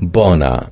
bona.